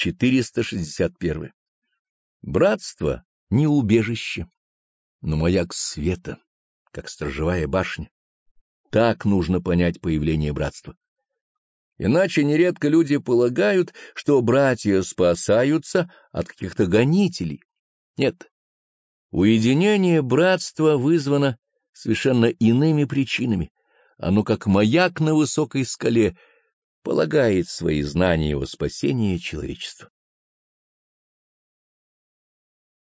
461. Братство — не убежище, но маяк света, как сторожевая башня. Так нужно понять появление братства. Иначе нередко люди полагают, что братья спасаются от каких-то гонителей. Нет. Уединение братства вызвано совершенно иными причинами. Оно, как маяк на высокой скале, полагает свои знания о спасении человечества.